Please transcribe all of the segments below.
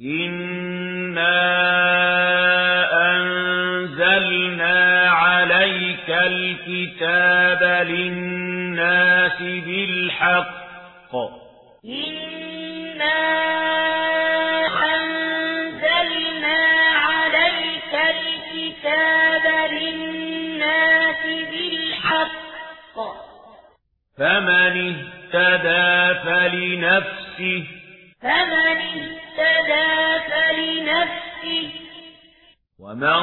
إِنَّا أَنزَلْنَا عَلَيْكَ الْكِتَابَ لِلنَّاسِ بِالْحَقِّ إِنَّا أَنزَلْنَا عَلَيْكَ الْكِتَابَ لِلنَّاسِ بِالْحَقِّ فَمَنِ اهْتَدَى فَلِنَفْسِهِ فَمَنِ اهتدى فلنفسه ومن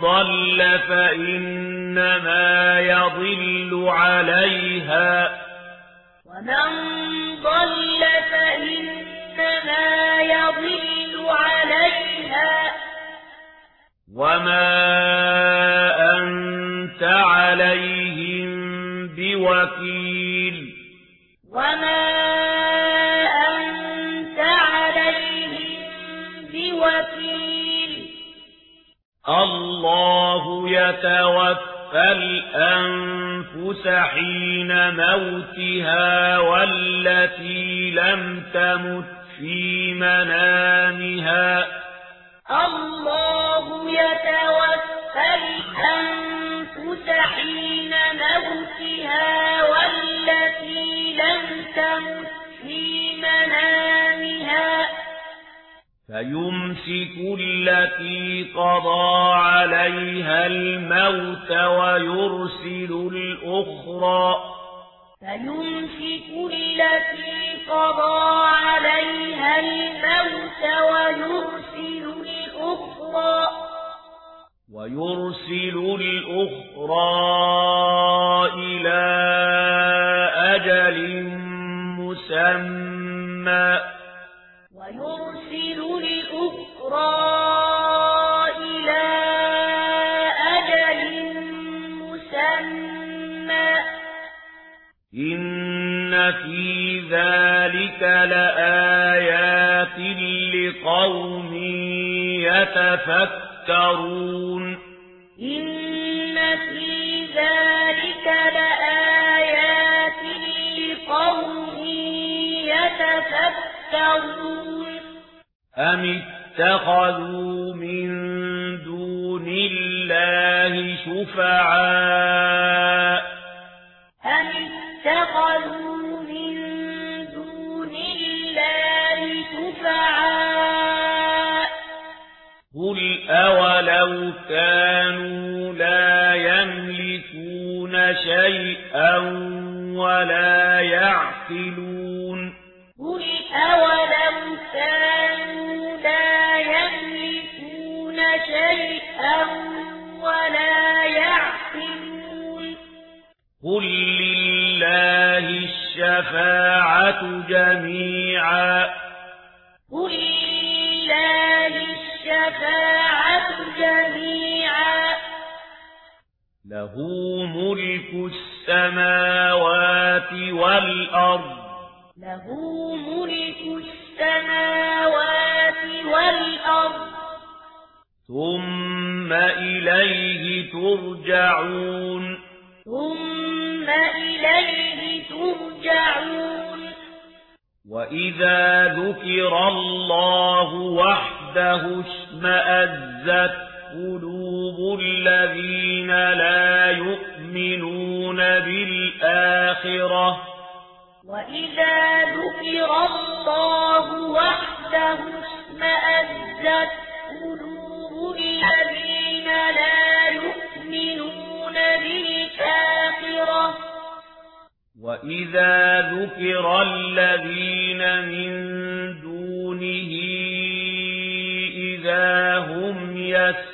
ضل فإنما يضل عليها ومن ضل فإنما يضل عليها وما أنت عليهم بوكيل الله يتوفى الأنفس حين موتها والتي لم تمت في منامها. الله يتوفى الأنفس حين موتها والتي لم تمت في منامها فيمسك التي قضى عليها الموت ويرسل الأخرى فيمسك التي قضى عليها الموت ويرسل الأخرى ويرسل الأخرى إلى أجل مسمى إن في ذلك لآيات لقوم يتفكرون إن في ذلك لآيات لقوم يتفكرون أم اتخذوا من دون الله شفعاء أم اتخذوا لو كَانُوا لَا يَمْلِكُونَ شَيْئًا وَلَا يَعْقِلُونَ قُلْ أَوَلَمْ كَانُوا لَا يَمْلِكُونَ شَيْئًا وَلَا يَعْقِلُونَ قُلْ لِلَّهِ الشَّفَاعَةُ جَمِيعًا له ملك السماوات والأرض. له ملك السماوات والأرض. ثم إليه ترجعون. ثم إليه ترجعون. وإذا ذكر الله وحده اشمأزت قلوب الذين لا يؤمنون بالآخرة. وإذا ذكر الله وحده اسمأزت قلوب الذين لا يؤمنون بالآخرة. وَإِذَا ذُكِرَ الَّذِينَ مِن دُونِهِ إِذَا هُمْ يسرون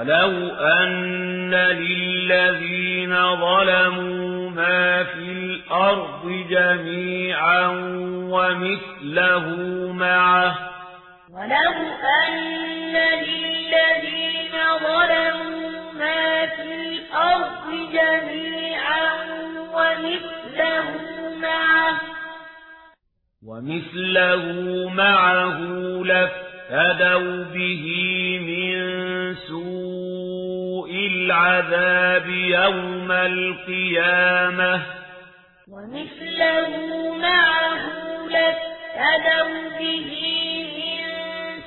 ولو أن للذين ظلموا ما في الأرض جميعا ومثله معه ولو أن للذين ظلموا ما في الأرض جميعا ومثله معه ومثله معه لفت هدوا به من سوء العذاب يوم القيامة. ومثله معه لاتدوا به من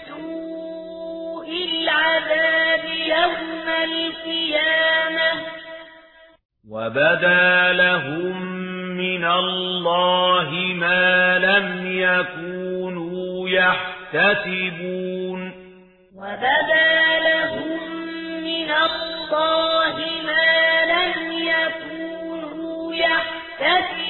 سوء العذاب يوم القيامة. وبدا لهم من الله ما لم يكونوا يحبون يحتسبون وبدى لهم من الله ما لم يكونوا يحتسبون